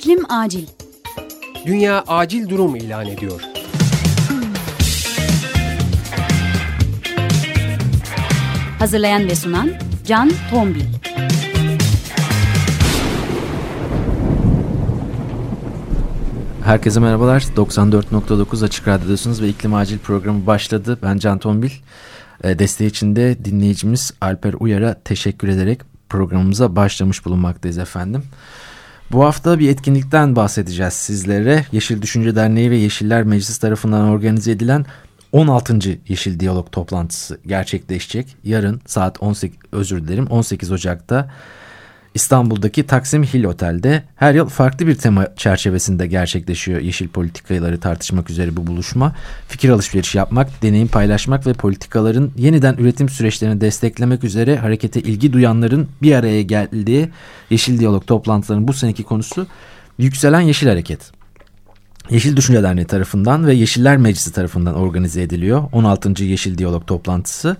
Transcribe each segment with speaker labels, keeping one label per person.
Speaker 1: İklim acil.
Speaker 2: Dünya acil durum ilan ediyor.
Speaker 1: Hazırlayan ve sunan Can Tombil.
Speaker 3: Herkese merhabalar. 94.9 Açık Radyo'dasınız ve İklim Acil programı başladı. Ben Can Tombil. E, desteği için de dinleyicimiz Alper Uyar'a teşekkür ederek programımıza başlamış bulunmaktayız efendim. Bu hafta bir etkinlikten bahsedeceğiz sizlere. Yeşil Düşünce Derneği ve Yeşiller Meclisi tarafından organize edilen 16. Yeşil Diyalog toplantısı gerçekleşecek. Yarın saat 18 özür dilerim 18 Ocak'ta İstanbul'daki Taksim Hill Otel'de her yıl farklı bir tema çerçevesinde gerçekleşiyor yeşil politikaları tartışmak üzere bu buluşma. Fikir alışverişi yapmak, deneyim paylaşmak ve politikaların yeniden üretim süreçlerini desteklemek üzere harekete ilgi duyanların bir araya geldiği Yeşil Diyalog toplantılarının bu seneki konusu Yükselen Yeşil Hareket. Yeşil Düşünce Derneği tarafından ve Yeşiller Meclisi tarafından organize ediliyor 16. Yeşil Diyalog toplantısı.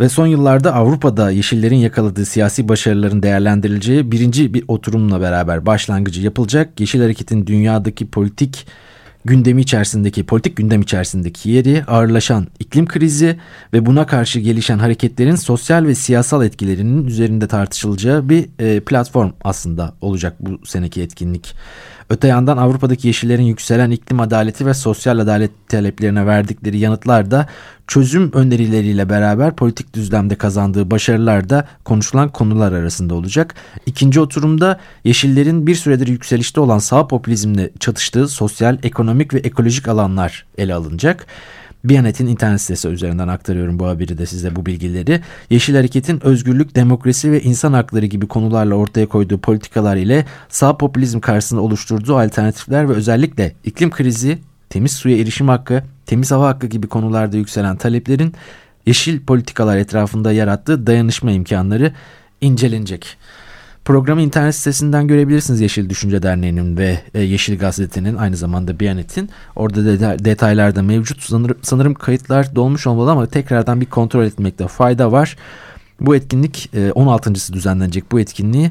Speaker 3: Ve son yıllarda Avrupa'da Yeşillerin yakaladığı siyasi başarıların değerlendirileceği birinci bir oturumla beraber başlangıcı yapılacak. Yeşil Hareket'in dünyadaki politik gündemi içerisindeki politik gündem içerisindeki yeri ağırlaşan iklim krizi ve buna karşı gelişen hareketlerin sosyal ve siyasal etkilerinin üzerinde tartışılacağı bir e, platform aslında olacak bu seneki etkinlik. Öte yandan Avrupa'daki yeşillerin yükselen iklim adaleti ve sosyal adalet taleplerine verdikleri yanıtlar da çözüm önerileriyle beraber politik düzlemde kazandığı başarılar da konuşulan konular arasında olacak. İkinci oturumda yeşillerin bir süredir yükselişte olan sağ popülizmle çatıştığı sosyal, ekonomik ve ekolojik alanlar ele alınacak. Biyanet'in internet sitesi üzerinden aktarıyorum bu haberi de size bu bilgileri. Yeşil Hareket'in özgürlük, demokrasi ve insan hakları gibi konularla ortaya koyduğu politikalar ile sağ popülizm karşısında oluşturduğu alternatifler ve özellikle iklim krizi, temiz suya erişim hakkı, temiz hava hakkı gibi konularda yükselen taleplerin yeşil politikalar etrafında yarattığı dayanışma imkanları incelenecek. Programı internet sitesinden görebilirsiniz Yeşil Düşünce Derneği'nin ve e, Yeşil Gazete'nin aynı zamanda Biyanet'in. Orada de, detaylar da mevcut. Sanırım, kayıtlar dolmuş olmalı ama tekrardan bir kontrol etmekte fayda var. Bu etkinlik e, 16.sı düzenlenecek bu etkinliği.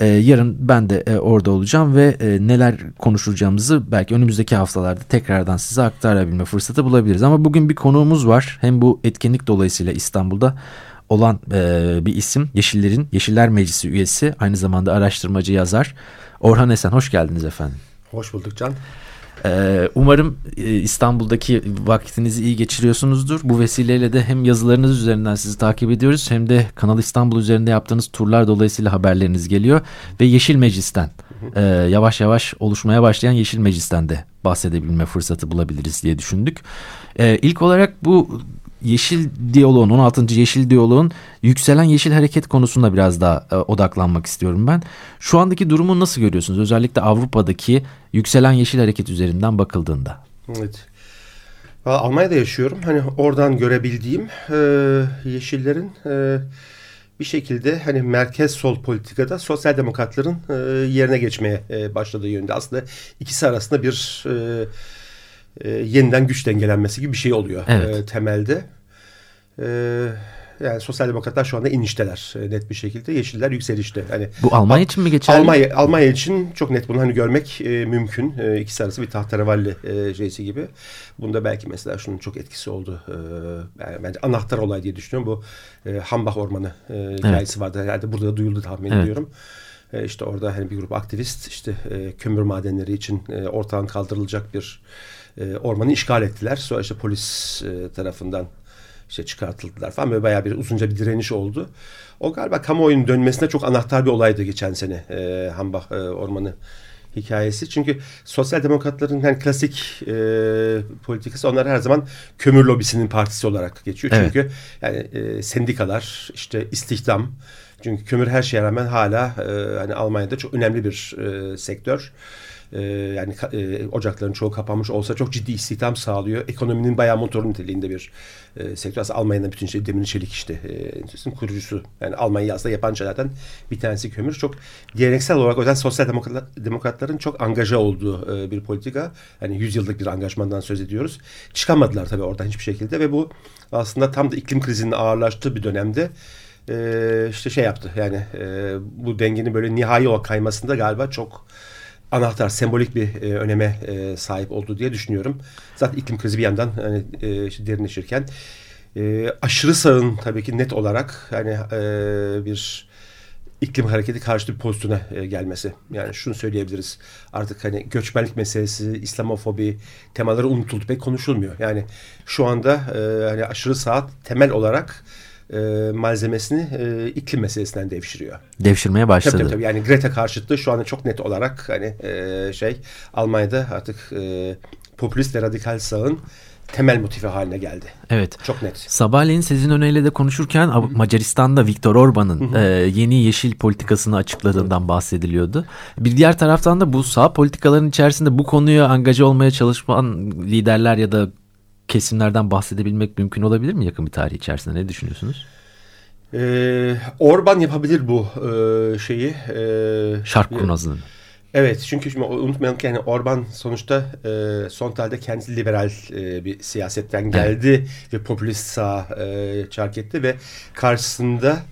Speaker 3: Ee, yarın ben de e, orada olacağım ve e, neler konuşacağımızı belki önümüzdeki haftalarda tekrardan size aktarabilme fırsatı bulabiliriz. Ama bugün bir konuğumuz var. Hem bu etkinlik dolayısıyla İstanbul'da olan e, bir isim. Yeşillerin Yeşiller Meclisi üyesi aynı zamanda araştırmacı yazar. Orhan Esen hoş geldiniz efendim.
Speaker 4: Hoş bulduk Can.
Speaker 3: Ee, umarım e, İstanbul'daki vaktinizi iyi geçiriyorsunuzdur. Bu vesileyle de hem yazılarınız üzerinden sizi takip ediyoruz hem de Kanal İstanbul üzerinde yaptığınız turlar dolayısıyla haberleriniz geliyor. Ve Yeşil Meclis'ten e, yavaş yavaş oluşmaya başlayan Yeşil Meclis'ten de bahsedebilme fırsatı bulabiliriz diye düşündük. E, ilk olarak bu Yeşil Diyaloğun 16. Yeşil Diyaloğun yükselen Yeşil Hareket konusunda biraz daha e, odaklanmak istiyorum ben. Şu andaki durumu nasıl görüyorsunuz? Özellikle Avrupa'daki yükselen Yeşil Hareket üzerinden bakıldığında.
Speaker 4: Evet. Almanya'da yaşıyorum. Hani oradan görebildiğim e, Yeşillerin e, bir şekilde hani merkez sol politikada sosyal demokratların e, yerine geçmeye e, başladığı yönde. Aslında ikisi arasında bir e, e, yeniden güç dengelenmesi gibi bir şey oluyor evet. e, temelde. E, yani sosyal demokratlar şu anda inişteler e, net bir şekilde. Yeşiller yükselişte. Hani
Speaker 3: Bu Almanya için mi geçerli?
Speaker 4: Almanya, Almanya için çok net bunu hani görmek e, mümkün. E, ikisi arası bir tahterevalli e, şeysi gibi. Bunda belki mesela şunun çok etkisi oldu. E, yani bence anahtar olay diye düşünüyorum. Bu e, Hambach Ormanı e, hikayesi evet. vardı. Herhalde burada da duyuldu tahmin evet. ediyorum. E, işte orada hani bir grup aktivist işte e, kömür madenleri için e, ortadan kaldırılacak bir e, ormanı işgal ettiler. Sonra işte polis e, tarafından işte çıkartıldılar falan. Böyle bayağı bir uzunca bir direniş oldu. O galiba kamuoyunun dönmesine çok anahtar bir olaydı geçen sene e, Hambach e, Ormanı hikayesi. Çünkü sosyal demokratların yani klasik e, politikası onlar her zaman kömür lobisinin partisi olarak geçiyor. Evet. Çünkü yani e, sendikalar işte istihdam çünkü kömür her şeye rağmen hala e, hani Almanya'da çok önemli bir e, sektör e, yani e, ocakların çoğu kapanmış olsa çok ciddi istihdam sağlıyor. Ekonominin bayağı motoru niteliğinde bir e, sektör. Aslında Almanya'nın bütün şey demir çelik işte e, kurucusu. Yani Almanya aslında yapan şeylerden bir tanesi kömür. Çok geleneksel olarak o yüzden sosyal demokrat, demokratların çok angaja olduğu e, bir politika. Yani 100 yıllık bir angajmandan söz ediyoruz. Çıkamadılar tabii oradan hiçbir şekilde ve bu aslında tam da iklim krizinin ağırlaştığı bir dönemde e, işte şey yaptı yani e, bu dengenin böyle nihai olarak kaymasında galiba çok anahtar, sembolik bir e, öneme e, sahip oldu diye düşünüyorum. Zaten iklim krizi bir yandan hani, e, işte derinleşirken e, aşırı sağın tabii ki net olarak hani e, bir iklim hareketi karşıtı bir pozisyona e, gelmesi. Yani şunu söyleyebiliriz. Artık hani göçmenlik meselesi, İslamofobi temaları unutuldu pek konuşulmuyor. Yani şu anda e, hani aşırı sağ temel olarak e, malzemesini e, iklim meselesinden devşiriyor.
Speaker 3: Devşirmeye başladı.
Speaker 4: Tabii, tabii, tabii. Yani Greta karşıtlığı şu anda çok net olarak hani e, şey Almanya'da artık e, popülist ve radikal sağın temel motifi haline geldi.
Speaker 3: Evet.
Speaker 4: Çok net.
Speaker 3: Sabahleyin sizin öneyle de konuşurken Hı-hı. Macaristan'da Viktor Orban'ın e, yeni yeşil politikasını açıkladığından bahsediliyordu. Bir diğer taraftan da bu sağ politikaların içerisinde bu konuya angaja olmaya çalışan liderler ya da kesimlerden bahsedebilmek mümkün olabilir mi yakın bir tarih içerisinde? Ne düşünüyorsunuz?
Speaker 4: Ee, Orban yapabilir bu e, şeyi. E,
Speaker 3: Şark kurnazlığını.
Speaker 4: Evet çünkü şimdi unutmayalım ki yani Orban sonuçta e, son tarihte kendisi liberal e, bir siyasetten geldi evet. ve popülist sağ e, çark etti ve karşısında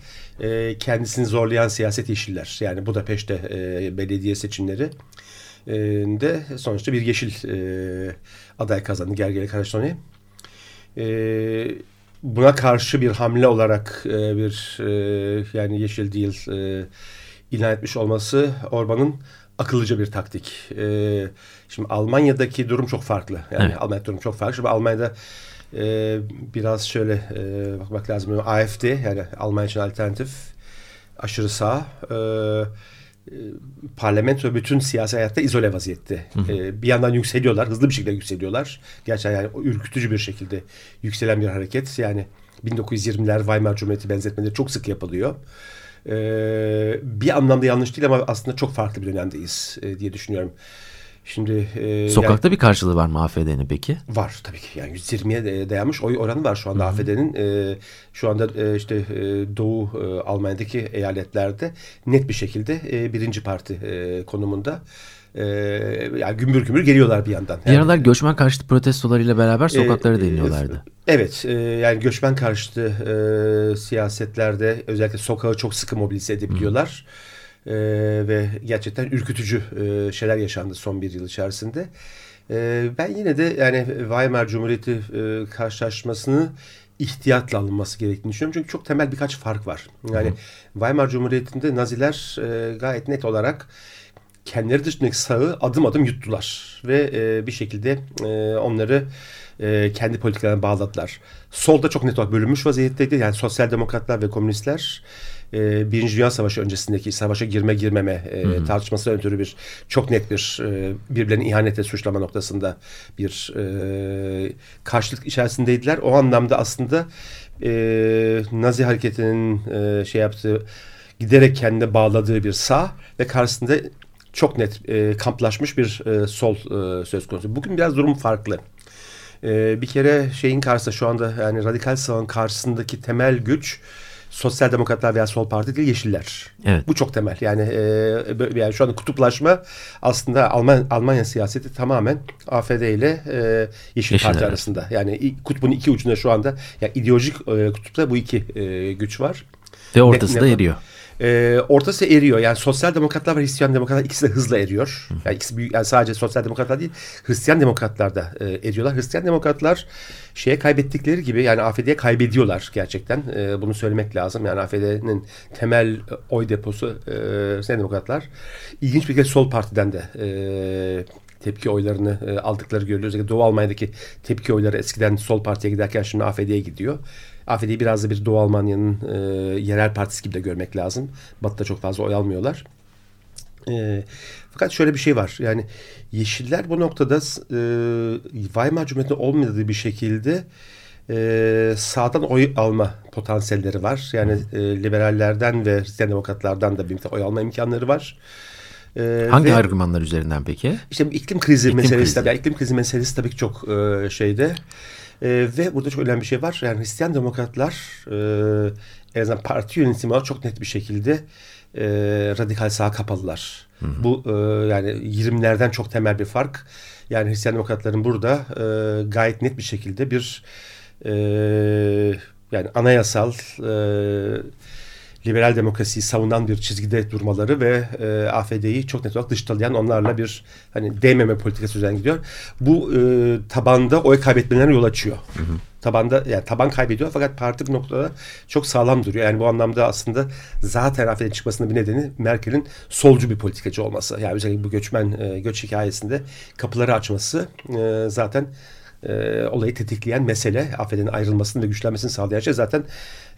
Speaker 4: e, kendisini zorlayan siyaset yeşiller yani Budapeşte e, belediye seçimleri e, de sonuçta bir yeşil e, aday kazandı Gergely Karaştoni. E, buna karşı bir hamle olarak e, bir e, yani yeşil değil e, ilan etmiş olması Orban'ın akıllıca bir taktik. E, şimdi Almanya'daki durum çok farklı. Yani evet. Almanya'da durum çok farklı. Şimdi Almanya'da e, biraz şöyle e, bakmak lazım. AFD yani Almanya için alternatif aşırı sağ e, parlamento ve bütün siyasi hayatta izole vaziyette. Hı hı. E, bir yandan yükseliyorlar, hızlı bir şekilde yükseliyorlar. Gerçekten yani ürkütücü bir şekilde yükselen bir hareket. Yani 1920'ler Weimar Cumhuriyeti benzetmeleri çok sık yapılıyor e, bir anlamda yanlış değil ama aslında çok farklı bir dönemdeyiz e, diye düşünüyorum. Şimdi
Speaker 3: e, Sokakta yani, bir karşılığı var mı AFD'nin peki?
Speaker 4: Var tabii ki. Yani 120'ye dayanmış oy oranı var şu anda AFD'nin. E, şu anda e, işte e, Doğu e, Almanya'daki eyaletlerde net bir şekilde e, birinci parti e, konumunda e, yani gümbür gümbür geliyorlar bir yandan.
Speaker 3: Bir aralar göçmen karşıtı protestolarıyla beraber sokaklara e, değiniyorlardı.
Speaker 4: Evet e, yani göçmen karşıtı e, siyasetlerde özellikle sokağı çok sıkı mobilize edebiliyorlar. E, ve gerçekten ürkütücü e, şeyler yaşandı son bir yıl içerisinde. E, ben yine de yani Weimar Cumhuriyeti e, karşılaşmasını ihtiyatla alınması gerektiğini düşünüyorum. Çünkü çok temel birkaç fark var. Yani hı. Weimar Cumhuriyeti'nde Naziler e, gayet net olarak kendileri dışındaki sağı adım adım yuttular. Ve e, bir şekilde e, onları e, kendi politikalarına bağladılar. Solda çok net olarak bölünmüş vaziyetteydi. Yani sosyal demokratlar ve komünistler e, Birinci Dünya Savaşı öncesindeki savaşa girme girmeme e, tartışması ötürü bir çok net bir e, birbirlerini ihanete suçlama noktasında bir e, karşılık içerisindeydiler. O anlamda aslında e, Nazi hareketinin e, şey yaptığı giderek kendine bağladığı bir sağ ve karşısında çok net e, kamplaşmış bir e, sol e, söz konusu. Bugün biraz durum farklı. E, bir kere şeyin karşısında şu anda yani radikal sağın karşısındaki temel güç sosyal demokratlar veya sol parti değil yeşiller. Evet. Bu çok temel. Yani e, yani şu anda kutuplaşma aslında Alman Almanya siyaseti tamamen AFD ile e, Yeşil Yeşiller. Parti arasında. Yani kutbun iki ucunda şu anda yani ideolojik e, kutupta bu iki e, güç var.
Speaker 3: Ve ortası ne, da eriyor
Speaker 4: e, ortası eriyor. Yani sosyal demokratlar ve Hristiyan demokratlar ikisi de hızla eriyor. Yani ikisi büyük, yani sadece sosyal demokratlar değil, Hristiyan demokratlar da e, eriyorlar. Hristiyan demokratlar şeye kaybettikleri gibi yani AFD'ye kaybediyorlar gerçekten. E, bunu söylemek lazım. Yani AFD'nin temel oy deposu e, Hristiyan demokratlar. İlginç bir şekilde sol partiden de e, tepki oylarını e, aldıkları görülüyor. Doğu Almanya'daki tepki oyları eskiden sol partiye giderken şimdi AFD'ye gidiyor. AFD'yi biraz da bir Doğu Almanya'nın e, yerel partisi gibi de görmek lazım. Batı'da çok fazla oy almıyorlar. E, fakat şöyle bir şey var. Yani Yeşiller bu noktada e, Weimar Cumhuriyeti'nde olmadığı bir şekilde e, sağdan oy alma potansiyelleri var. Yani e, liberallerden ve Hristiyan demokratlardan da bir oy alma imkanları var.
Speaker 3: Ee, Hangi ve, argümanlar üzerinden peki?
Speaker 4: İşte iklim krizi iklim meselesi krizi. tabii. Yani iklim krizi meselesi tabii ki çok e, şeyde. E, ve burada çok önemli bir şey var. Yani Hristiyan demokratlar e, en azından parti yönetimi çok net bir şekilde e, radikal sağ kapalılar. Hı hı. Bu e, yani 20'lerden çok temel bir fark. Yani Hristiyan demokratların burada e, gayet net bir şekilde bir e, yani anayasal e, liberal demokrasiyi savunan bir çizgide durmaları ve e, AFD'yi çok net olarak dışlayan onlarla bir hani değmeme politikası üzerine gidiyor. Bu e, tabanda oy kaybetmelerine yol açıyor. Hı hı. Tabanda yani taban kaybediyor fakat parti bu noktada çok sağlam duruyor. Yani bu anlamda aslında zaten AFD'nin çıkmasının bir nedeni Merkel'in solcu bir politikacı olması. Yani özellikle bu göçmen e, göç hikayesinde kapıları açması e, zaten e, olayı tetikleyen mesele AFD'nin ayrılmasını ve güçlenmesini sağlayan şey zaten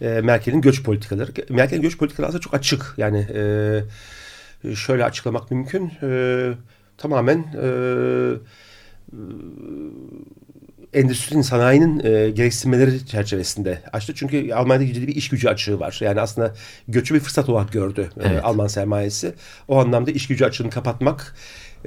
Speaker 4: e, Merkel'in göç politikaları. Merkel'in göç politikaları aslında çok açık. Yani e, şöyle açıklamak mümkün. E, tamamen e, endüstrinin, sanayinin e, gereksinmeleri çerçevesinde açtı. Çünkü Almanya'da ciddi bir iş gücü açığı var. Yani aslında göçü bir fırsat olarak gördü e, evet. e, Alman sermayesi. O anlamda iş gücü açığını kapatmak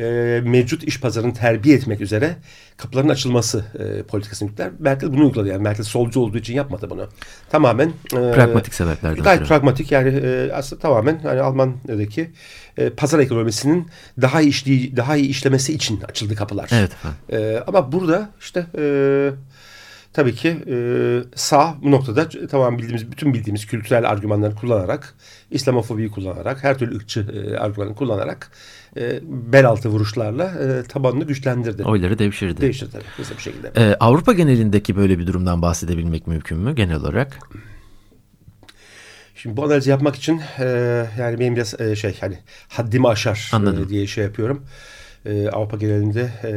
Speaker 4: e, mevcut iş pazarını terbiye etmek üzere kapıların açılması e, politikasını yükler. Merkel bunu uyguladı. Yani Merkel solcu olduğu için yapmadı bunu. Tamamen
Speaker 3: e, pragmatik sebeplerden.
Speaker 4: Gayet sonra. pragmatik yani e, aslında tamamen yani Almanya'daki e, pazar ekonomisinin daha iyi işli, daha iyi işlemesi için açıldı kapılar.
Speaker 3: Evet.
Speaker 4: E, ama burada işte e, tabii ki e, sağ bu noktada tamam bildiğimiz bütün bildiğimiz kültürel argümanları kullanarak İslamofobiyi kullanarak her türlü ırkçı e, argümanı kullanarak e, bel altı vuruşlarla e, tabanını güçlendirdi.
Speaker 3: Oyları devşirdi.
Speaker 4: Devşirdi tabii hızlı bir şekilde.
Speaker 3: E, Avrupa genelindeki böyle bir durumdan bahsedebilmek mümkün mü genel olarak?
Speaker 4: Şimdi bu analizi yapmak için e, yani benim biraz e, şey hani haddimi aşar e, diye şey yapıyorum. E, Avrupa genelinde e,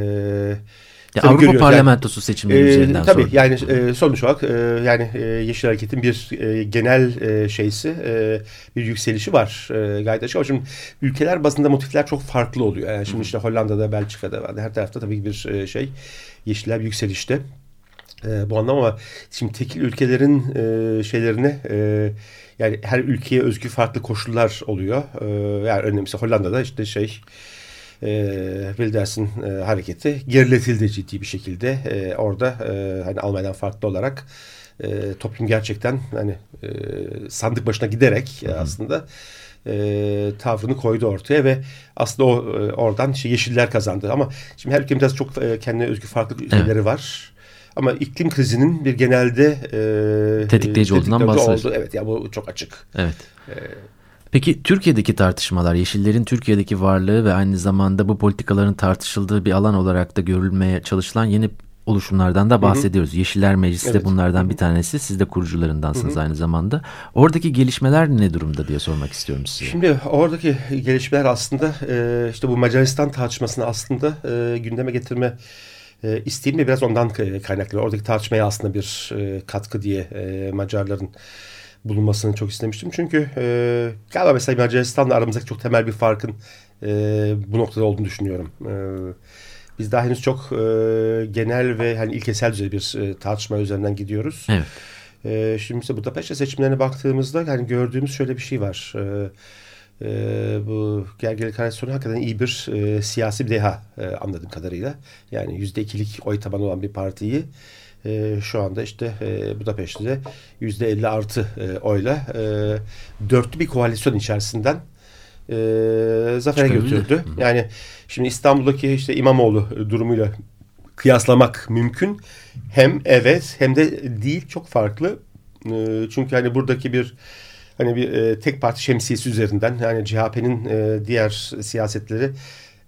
Speaker 3: ya Avrupa Parlamentosu yani, seçimleri e, üzerinden
Speaker 4: Tabii sordum. yani e, sonuç olarak e, yani e, Yeşil Hareket'in bir e, genel e, şeysi e, bir yükselişi var e, gayet açık. Şimdi ülkeler bazında motifler çok farklı oluyor. Yani şimdi işte Hollanda'da, Belçika'da var. Her tarafta tabii bir e, şey Yeşiller yükselişte. E, bu anlamda ama şimdi tekil ülkelerin e, şeylerini e, yani her ülkeye özgü farklı koşullar oluyor. E, yani örneğin mesela Hollanda'da işte şey Wilders'in e, hareketi geriletildi ciddi bir şekilde. E, orada e, hani Almanya'dan farklı olarak e, toplum gerçekten hani e, sandık başına giderek e, aslında e, tavrını koydu ortaya ve aslında o e, oradan işte yeşiller kazandı. Ama şimdi her ülkenin biraz çok e, kendine özgü farklı şeyleri evet. var. Ama iklim krizinin bir genelde
Speaker 3: e, tetikleyici olduğundan bahsediyoruz.
Speaker 4: Oldu. Evet ya bu çok açık.
Speaker 3: Evet. E, Peki Türkiye'deki tartışmalar, Yeşillerin Türkiye'deki varlığı ve aynı zamanda bu politikaların tartışıldığı bir alan olarak da görülmeye çalışılan yeni oluşumlardan da bahsediyoruz. Hı hı. Yeşiller Meclisi evet. de bunlardan bir tanesi. Siz de kurucularındansınız hı hı. aynı zamanda. Oradaki gelişmeler ne durumda diye sormak istiyorum size.
Speaker 4: Şimdi oradaki gelişmeler aslında e, işte bu Macaristan tartışmasını aslında e, gündeme getirme e, isteğim de biraz ondan kaynaklı. Oradaki tartışmaya aslında bir katkı diye Macarların bulunmasını çok istemiştim. Çünkü e, galiba mesela Macaristan'la aramızdaki çok temel bir farkın e, bu noktada olduğunu düşünüyorum. E, biz daha henüz çok e, genel ve hani ilkesel düzey bir e, tartışma üzerinden gidiyoruz.
Speaker 3: Evet.
Speaker 4: E, şimdi mesela Budapeşte seçimlerine baktığımızda hani gördüğümüz şöyle bir şey var. E, e, bu Gergely Karasyonu hakikaten iyi bir e, siyasi bir deha e, anladığım kadarıyla. Yani yüzde ikilik oy tabanı olan bir partiyi e, şu anda işte e, Budapeşte'de yüzde elli artı e, oyla e, dörtlü bir koalisyon içerisinden e, zafere götürdü. Yani şimdi İstanbul'daki işte İmamoğlu durumuyla kıyaslamak mümkün. Hem evet hem de değil çok farklı. E, çünkü hani buradaki bir hani bir e, tek parti şemsiyesi üzerinden yani CHP'nin e, diğer siyasetleri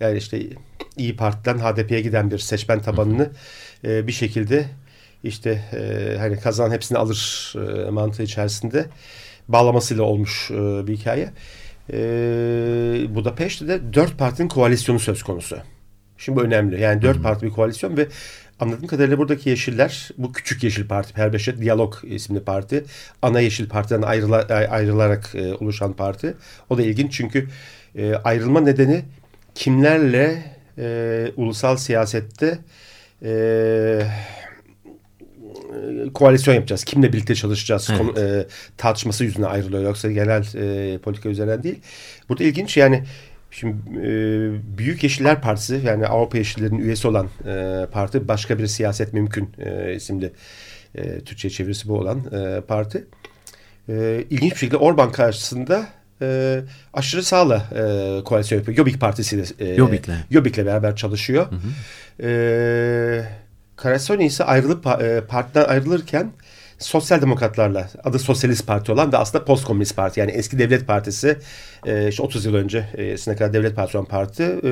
Speaker 4: yani işte İyi Parti'den HDP'ye giden bir seçmen tabanını e, bir şekilde işte e, hani kazan hepsini alır e, mantığı içerisinde bağlamasıyla olmuş e, bir hikaye. E, Budapeşte de dört partinin koalisyonu söz konusu. Şimdi bu önemli. Yani dört parti bir koalisyon ve anladığım kadarıyla buradaki Yeşiller, bu küçük Yeşil Parti, Perbeşet Diyalog isimli parti, ana Yeşil Parti'den ayrıla, ayrılarak e, oluşan parti. O da ilginç çünkü e, ayrılma nedeni kimlerle e, ulusal siyasette e, koalisyon yapacağız. Kimle birlikte çalışacağız evet. konu, e, tartışması yüzüne ayrılıyor. Yoksa genel e, politika üzerinden değil. Burada ilginç yani Şimdi e, Büyük Yeşiller Partisi yani Avrupa Yeşillerinin üyesi olan e, parti başka bir siyaset mümkün e, isimli e, Türkçe çevirisi bu olan e, parti. E, ilginç bir şekilde Orban karşısında e, aşırı sağla e, koalisyon yapıyor. Jobbik Partisi
Speaker 3: ile e, Jobbik'le
Speaker 4: Jobbik'le beraber çalışıyor. Hı hı. E, Karasoni ise ayrılıp e, partiden ayrılırken sosyal demokratlarla adı Sosyalist Parti olan ve aslında Post Komünist Parti yani eski Devlet Partisi e, işte 30 yıl öncesine kadar Devlet Partisi olan parti e,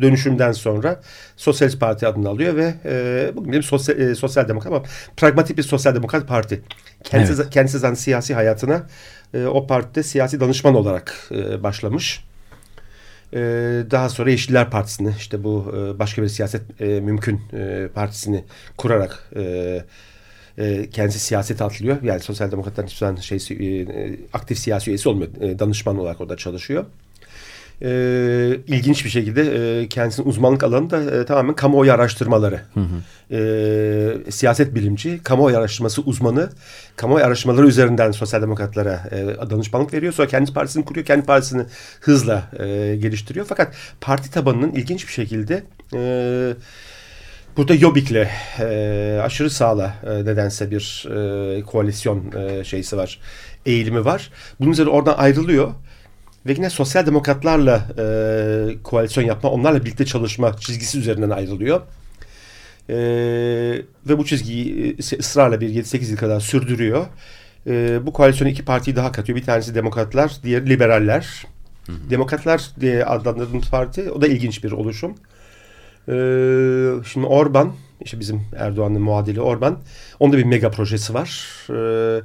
Speaker 4: dönüşümden sonra Sosyalist Parti adını alıyor ve e, bugün benim sosyal, e, sosyal demokrat ama pragmatik bir sosyal demokrat parti. Kendisi, evet. kendisi zaten siyasi hayatına e, o partide siyasi danışman olarak e, başlamış. E, daha sonra Yeşiller Partisi'ni işte bu e, başka bir siyaset e, mümkün e, partisini kurarak kendisi siyasete atlıyor. Yani sosyal demokratların hiçbir zaman şey, e, aktif siyasi üyesi olmuyor. Danışman olarak orada çalışıyor. E, ilginç bir şekilde e, kendisinin uzmanlık alanı da e, tamamen kamuoyu araştırmaları. Hı hı. E, siyaset bilimci, kamuoyu araştırması uzmanı, kamuoyu araştırmaları üzerinden sosyal demokratlara e, danışmanlık veriyor. Sonra kendi partisini kuruyor, kendi partisini hızla e, geliştiriyor. Fakat parti tabanının ilginç bir şekilde... E, Burada Jobbik'le e, aşırı sağla e, nedense bir e, koalisyon e, şeysi var, eğilimi var. Bunun üzerine oradan ayrılıyor. Ve yine sosyal demokratlarla e, koalisyon yapma, onlarla birlikte çalışma çizgisi üzerinden ayrılıyor. E, ve bu çizgiyi e, ısrarla bir 7-8 yıl kadar sürdürüyor. E, bu koalisyona iki partiyi daha katıyor. Bir tanesi demokratlar, diğer liberaller. Hı hı. Demokratlar diye adlandırdığımız parti, o da ilginç bir oluşum. Ee, şimdi Orban, işte bizim Erdoğan'ın muadili Orban, onda bir mega projesi var. Ee,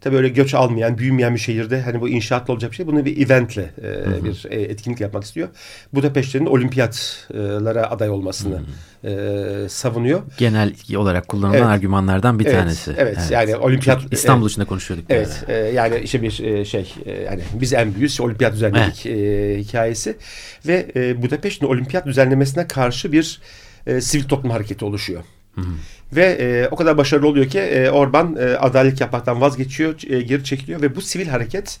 Speaker 4: tabii öyle göç almayan, büyümeyen bir şehirde hani bu inşaatla olacak bir şey. Bunu bir eventle e, hı hı. bir e, etkinlik yapmak istiyor. Budapeşte'nin olimpiyatlara aday olmasını hı hı. E, savunuyor.
Speaker 3: Genel olarak kullanılan evet. argümanlardan bir
Speaker 4: evet,
Speaker 3: tanesi.
Speaker 4: Evet, evet. yani olimpiyat
Speaker 3: İstanbul için de konuşuyorduk.
Speaker 4: Evet, e, yani işte bir e, şey e, yani biz en büyüğüz, olimpiyat düzenledik evet. e, hikayesi ve e, Budapeşte'nin olimpiyat düzenlemesine karşı bir e, sivil toplum hareketi oluşuyor. Hı. Ve e, o kadar başarılı oluyor ki e, Orban e, adalet yapmaktan vazgeçiyor, e, geri çekiliyor ve bu sivil hareket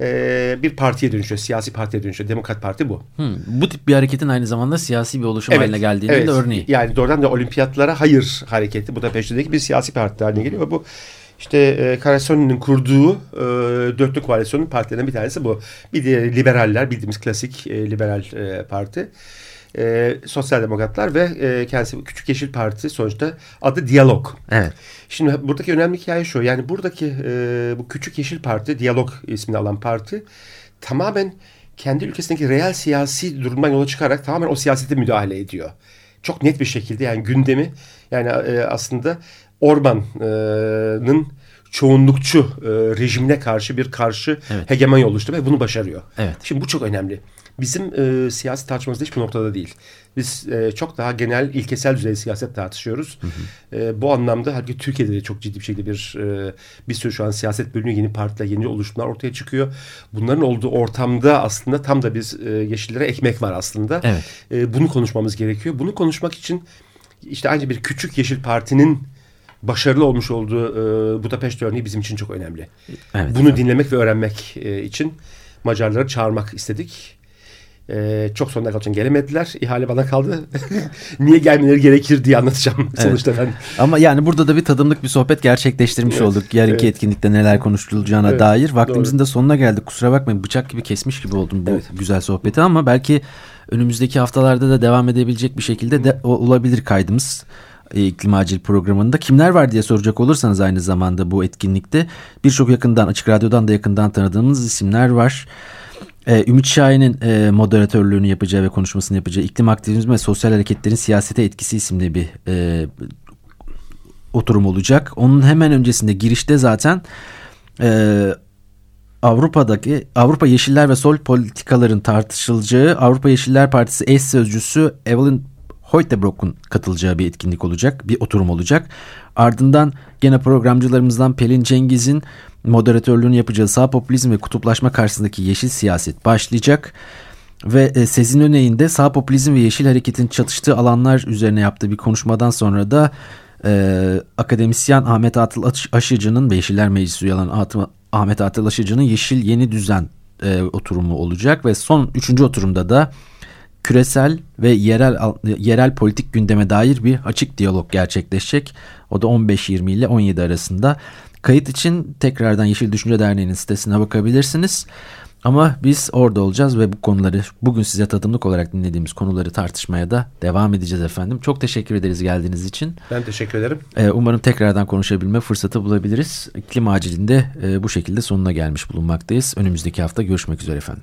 Speaker 4: e, bir partiye dönüşüyor, siyasi partiye dönüşüyor. Demokrat Parti bu.
Speaker 3: Hmm, bu tip bir hareketin aynı zamanda siyasi bir oluşum evet, haline geldiğinin evet. de örneği.
Speaker 4: Yani doğrudan da olimpiyatlara hayır hareketi bu da peşindeki bir siyasi parti haline geliyor ve bu işte e, Carasoni'nin kurduğu e, dörtlü koalisyonun partilerinden bir tanesi bu. Bir de liberaller bildiğimiz klasik e, liberal e, parti e, sosyal demokratlar ve e, kendisi Küçük Yeşil Parti sonuçta adı Diyalog.
Speaker 3: Evet.
Speaker 4: Şimdi buradaki önemli hikaye şu. Yani buradaki e, bu Küçük Yeşil Parti, Diyalog ismini alan parti tamamen kendi ülkesindeki real siyasi durumdan yola çıkarak tamamen o siyasete müdahale ediyor. Çok net bir şekilde yani gündemi yani e, aslında Orban'ın çoğunlukçu e, rejimine karşı bir karşı evet. hegemonya oluşturma ve bunu başarıyor.
Speaker 3: Evet.
Speaker 4: Şimdi bu çok önemli bizim e, siyasi tartışmamız hiçbir noktada değil. Biz e, çok daha genel, ilkesel düzeyde siyaset tartışıyoruz. Hı hı. E, bu anlamda halbuki Türkiye'de de çok ciddi bir şekilde bir e, bir sürü şu an siyaset bölünüyor. Yeni partiler, yeni oluşumlar ortaya çıkıyor. Bunların olduğu ortamda aslında tam da biz e, yeşillere ekmek var aslında.
Speaker 3: Evet.
Speaker 4: E, bunu konuşmamız gerekiyor. Bunu konuşmak için işte aynı bir küçük yeşil partinin başarılı olmuş olduğu e, Budapest örneği bizim için çok önemli. Evet, Bunu evet. dinlemek ve öğrenmek e, için Macarları çağırmak istedik. Ee, çok sonuna kadar gelemediler. İhale bana kaldı. Niye gelmeleri gerekir diye anlatacağım evet. sonuçta ben.
Speaker 3: Ama yani burada da bir tadımlık bir sohbet gerçekleştirmiş evet. olduk. Yarınki evet. etkinlikte neler konuşulacağına evet. dair. Vaktimizin Doğru. de sonuna geldik. Kusura bakmayın bıçak gibi kesmiş gibi oldum bu evet. güzel sohbeti ama belki önümüzdeki haftalarda da devam edebilecek bir şekilde de olabilir kaydımız e, iklim acil programında kimler var diye soracak olursanız aynı zamanda bu etkinlikte birçok yakından açık radyodan da yakından tanıdığımız isimler var. Ee, Ümit Şahin'in e, moderatörlüğünü yapacağı ve konuşmasını yapacağı iklim aktivizmi ve sosyal hareketlerin siyasete etkisi isimli bir e, oturum olacak. Onun hemen öncesinde girişte zaten e, Avrupa'daki Avrupa Yeşiller ve Sol politikaların tartışılacağı Avrupa Yeşiller Partisi eş sözcüsü Evelyn Hoytebrock'un katılacağı bir etkinlik olacak, bir oturum olacak. Ardından gene programcılarımızdan Pelin Cengiz'in moderatörlüğünü yapacağı sağ popülizm ve kutuplaşma karşısındaki yeşil siyaset başlayacak. Ve e, Sezin Öney'in de sağ popülizm ve yeşil hareketin çatıştığı alanlar üzerine yaptığı bir konuşmadan sonra da e, akademisyen Ahmet Atıl Aşıcı'nın Yeşiller Meclisi üye olan Ahmet Atıl Aşıcı'nın Yeşil Yeni Düzen e, oturumu olacak. Ve son üçüncü oturumda da küresel ve yerel yerel politik gündeme dair bir açık diyalog gerçekleşecek. O da 15-20 ile 17 arasında. Kayıt için tekrardan Yeşil Düşünce Derneği'nin sitesine bakabilirsiniz. Ama biz orada olacağız ve bu konuları bugün size tadımlık olarak dinlediğimiz konuları tartışmaya da devam edeceğiz efendim. Çok teşekkür ederiz geldiğiniz için.
Speaker 4: Ben teşekkür ederim.
Speaker 3: Ee, umarım tekrardan konuşabilme fırsatı bulabiliriz. İklim acilinde e, bu şekilde sonuna gelmiş bulunmaktayız. Önümüzdeki hafta görüşmek üzere efendim.